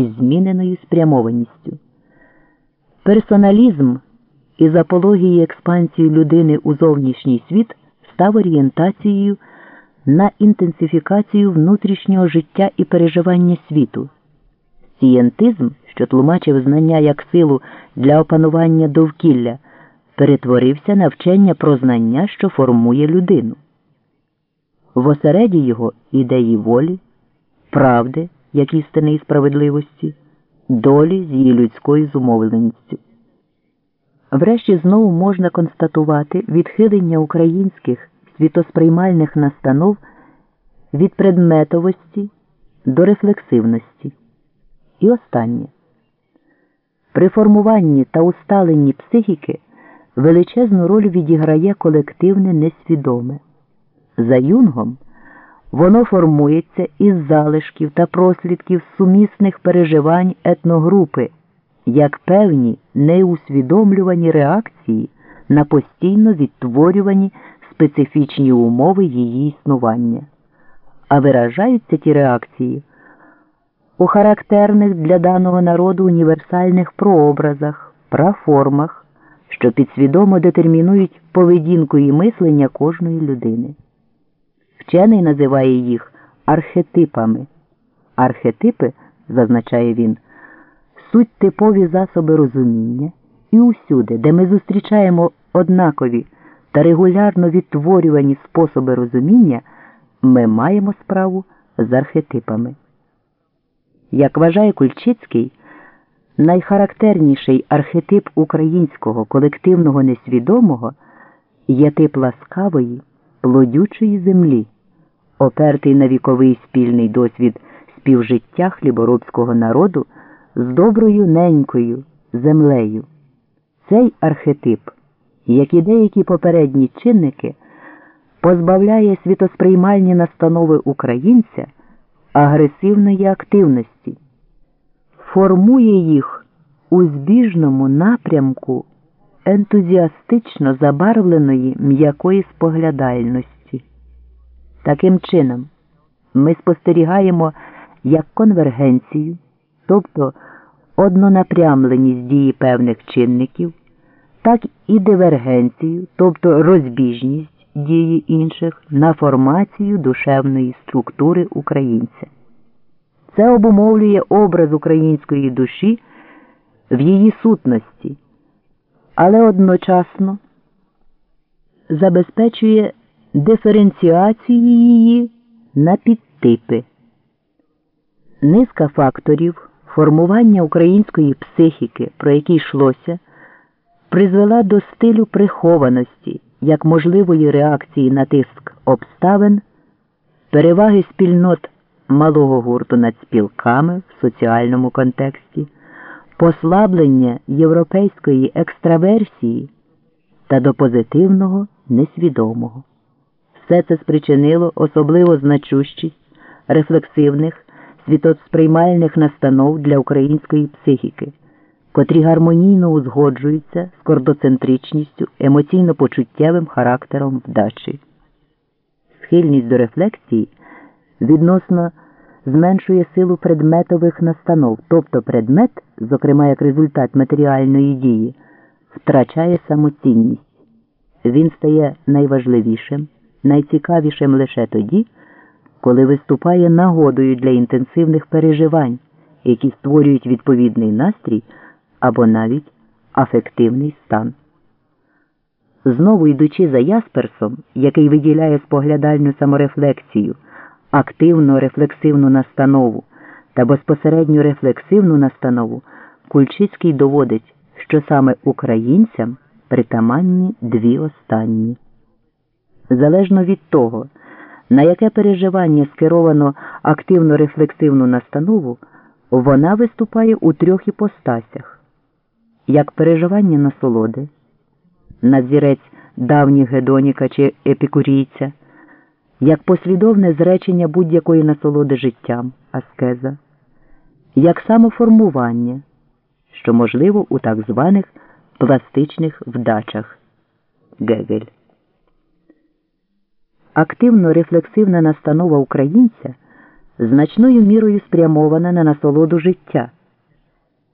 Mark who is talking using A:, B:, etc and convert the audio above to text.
A: із зміненою спрямованістю. Персоналізм із апології експансії людини у зовнішній світ став орієнтацією на інтенсифікацію внутрішнього життя і переживання світу. Сієнтизм, що тлумачив знання як силу для опанування довкілля, перетворився на вчення про знання, що формує людину. В осереді його ідеї волі, правди, як істини і справедливості, долі з її людською зумовленістю. Врешті знову можна констатувати відхилення українських світосприймальних настанов від предметовості до рефлексивності. І останнє. При формуванні та усталенні психіки величезну роль відіграє колективне несвідоме. За юнгом воно формується із залишків та прослідків сумісних переживань етногрупи як певні неусвідомлювані реакції на постійно відтворювані специфічні умови її існування, а виражаються ті реакції у характерних для даного народу універсальних прообразах, праформах, що підсвідомо детермінують поведінку і мислення кожної людини. Вчений називає їх архетипами. Архетипи, зазначає він, суть типові засоби розуміння, і усюди, де ми зустрічаємо однакові та регулярно відтворювані способи розуміння, ми маємо справу з архетипами. Як вважає Кульчицький, найхарактерніший архетип українського колективного несвідомого є тип ласкавої, плодючої землі, опертий на віковий спільний досвід співжиття хліборобського народу з доброю ненькою землею. Цей архетип, як і деякі попередні чинники, позбавляє світосприймальні настанови українця агресивної активності, формує їх у збіжному напрямку ентузіастично забарвленої м'якої споглядальності. Таким чином, ми спостерігаємо як конвергенцію, тобто однонапрямленість дії певних чинників, так і дивергенцію, тобто розбіжність дії інших на формацію душевної структури українця. Це обумовлює образ української душі в її сутності, але одночасно забезпечує диференціацію її на підтипи. Низка факторів формування української психіки, про які йшлося, призвела до стилю прихованості як можливої реакції на тиск обставин, переваги спільнот малого гурту над спілками в соціальному контексті, послаблення європейської екстраверсії та до позитивного несвідомого. Все це спричинило особливо значущість рефлексивних світосприймальних настанов для української психіки котрі гармонійно узгоджуються з кордоцентричністю, емоційно-почуттєвим характером вдачі. Схильність до рефлексії відносно зменшує силу предметових настанов, тобто предмет, зокрема як результат матеріальної дії, втрачає самоцінність. Він стає найважливішим, найцікавішим лише тоді, коли виступає нагодою для інтенсивних переживань, які створюють відповідний настрій або навіть афективний стан. Знову йдучи за Ясперсом, який виділяє споглядальну саморефлексію, активну рефлексивну настанову та безпосередню рефлексивну настанову, Кульчицький доводить, що саме українцям притаманні дві останні. Залежно від того, на яке переживання скеровано активно рефлексивну настанову, вона виступає у трьох іпостасях як переживання насолоди, надзірець давніх гедоніка чи епікурійця, як послідовне зречення будь-якої насолоди життям аскеза, як самоформування, що можливо у так званих пластичних вдачах Гегель. Активно рефлексивна настанова українця значною мірою спрямована на насолоду життя.